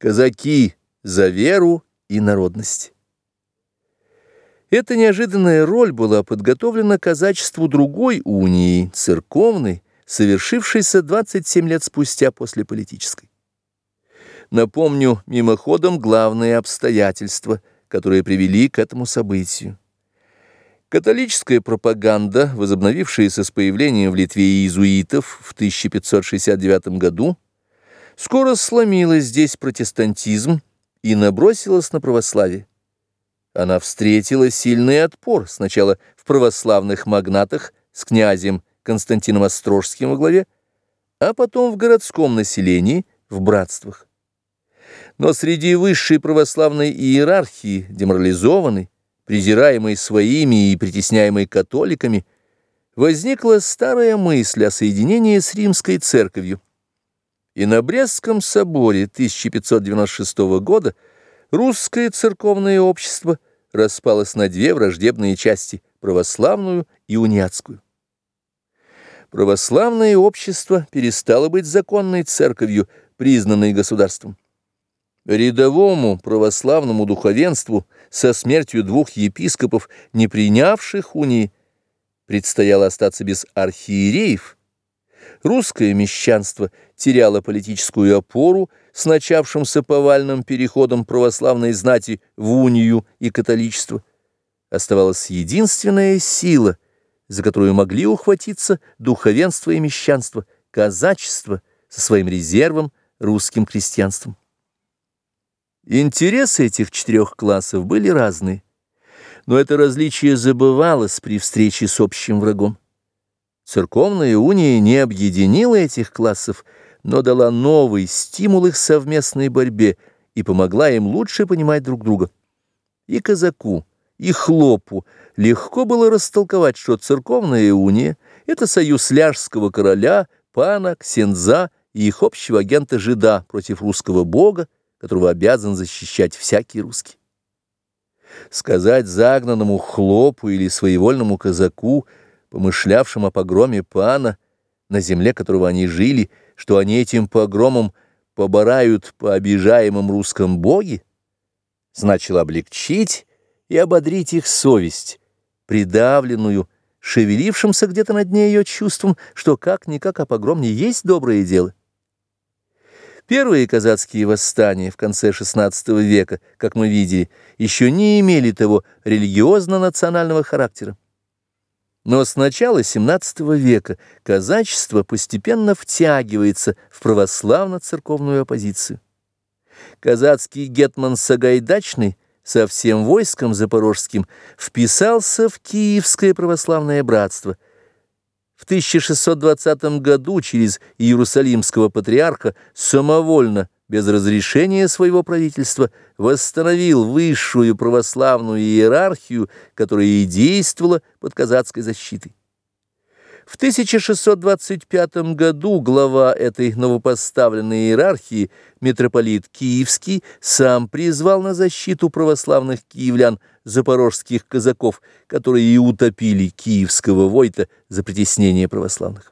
Казаки за веру и народность. Эта неожиданная роль была подготовлена казачеству другой унии, церковной, совершившейся 27 лет спустя после политической. Напомню мимоходом главные обстоятельства, которые привели к этому событию. Католическая пропаганда, возобновившаяся с появлением в Литве иезуитов в 1569 году, скоро сломила здесь протестантизм и набросилась на православие. Она встретила сильный отпор сначала в православных магнатах с князем Константином Острожским во главе, а потом в городском населении, в братствах. Но среди высшей православной иерархии, деморализованной, презираемой своими и притесняемой католиками, возникла старая мысль о соединении с римской церковью, и на Брестском соборе 1596 года русское церковное общество распалось на две враждебные части – православную и униатскую. Православное общество перестало быть законной церковью, признанной государством. Рядовому православному духовенству со смертью двух епископов, не принявших унии, предстояло остаться без архиереев – русское мещанство теряло политическую опору с начавшимся повальным переходом православной знати в унию и католичество. Оставалась единственная сила, за которую могли ухватиться духовенство и мещанство, казачество со своим резервом русским крестьянством. Интересы этих четырех классов были разные, но это различие забывалось при встрече с общим врагом. Церковная уния не объединила этих классов, но дала новый стимул их совместной борьбе и помогла им лучше понимать друг друга. И казаку, и хлопу легко было растолковать, что церковная уния — это союз ляжского короля, пана, ксенза и их общего агента-жида против русского бога, которого обязан защищать всякий русский. Сказать загнанному хлопу или своевольному казаку — помышлявшим о погроме пана, на земле которого они жили, что они этим погромом поборают по обижаемым русском боге, значил облегчить и ободрить их совесть, придавленную, шевелившимся где-то на дне ее чувством, что как-никак о погром не есть доброе дело. Первые казацкие восстания в конце XVI века, как мы видели, еще не имели того религиозно-национального характера. Но с начала XVII века казачество постепенно втягивается в православно-церковную оппозицию. Казацкий гетман Сагайдачный со всем войском запорожским вписался в Киевское православное братство. В 1620 году через Иерусалимского патриарха самовольно без разрешения своего правительства восстановил высшую православную иерархию, которая и действовала под казацкой защитой. В 1625 году глава этой новопоставленной иерархии, митрополит Киевский, сам призвал на защиту православных киевлян запорожских казаков, которые и утопили киевского войта за притеснение православных.